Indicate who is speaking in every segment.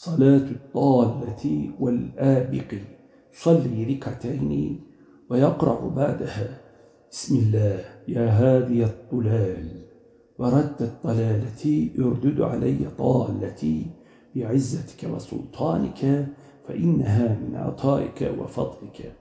Speaker 1: صلاة الضالة والآبق. صلي ركعتين ويقرأ بعدها. بسم الله. يا هادي الطلال. ورد الضلالة اردد علي ضالتي بعزتك وسلطانك فإنها من عطائك وفضلك.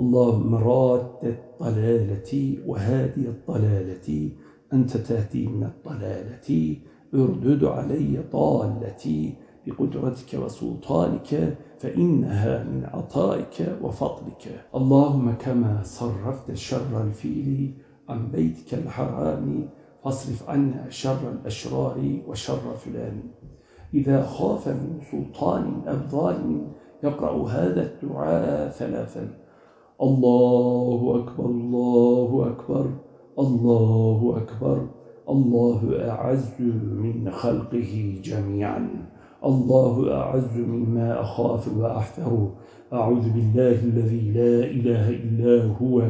Speaker 1: اللهم راد الضلالة وهادي الضلالة أنت تهدي من الضلالة اردد علي ضالتي بقدرتك وسلطانك فإنها من عطائك وفضلك. اللهم كما صرفت شر الفيل عن بيتك الحرام فاصرف عنا شر الأشرار وشر فلان. إذا خاف من سلطان أو ظالم يقرأ هذا الدعاء ثلاثا. الله أكبر الله أكبر الله أكبر. الله أعز من خلقه جميعا. الله أعز مما أخاف وأحذر. أعوذ بالله الذي لا إله إلا هو.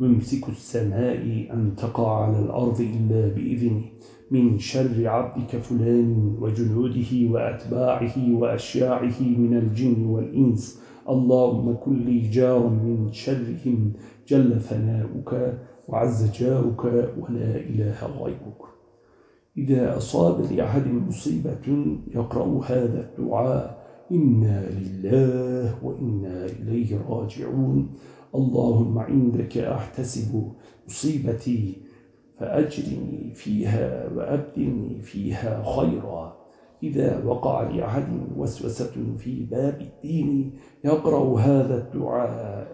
Speaker 1: ممسك السماء أن تقع على الأرض إلا بإذنه. من شر عبدك فلان وجنوده وأتباعه وأشياعه من الجن والإنس. اللهم كن لي من شرهم. جل ثناؤك وعز جارك ولا إله غيرك. إذا أصاب لأحد مصيبة يقرأ هذا الدعاء إنا لله وإنا إليه راجعون. اللهم عندك أحتسب مصيبتي فأجرني فيها وأبدلني فيها خيرا. إذا وقع لأحد وسوسة في باب الدين يقرأ هذا الدعاء.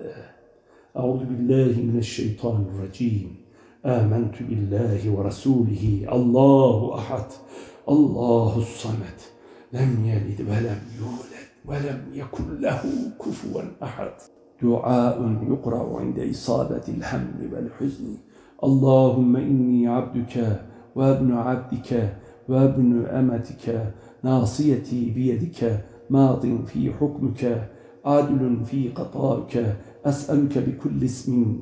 Speaker 1: أعوذ بالله من الشيطان الرجيم. آمنت بالله ورسوله. الله أحد الله الصمد. لم يلد ولم يولد ولم يكن له كفوا أحد. دعاء يقرأ عند إصابة الهم والحزن. اللهم إني عبدك وابن عبدك وابن أمتك. ناصيتي بيدك ماض في حكمك عادل في قضائك أسألك بكل اسم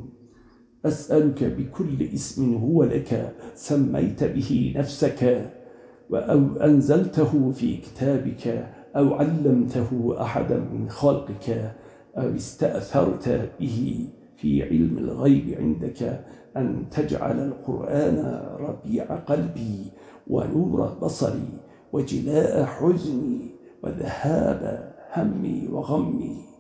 Speaker 1: أسألك بكل اسم هو لك سميت به نفسك أو أنزلته في كتابك أو علمته أحدا من خلقك أو استأثرت به في علم الغيب عندك أن تجعل القرآن ربيع قلبي ونور بصري وجلاء حزني وذهاب همي وغمي.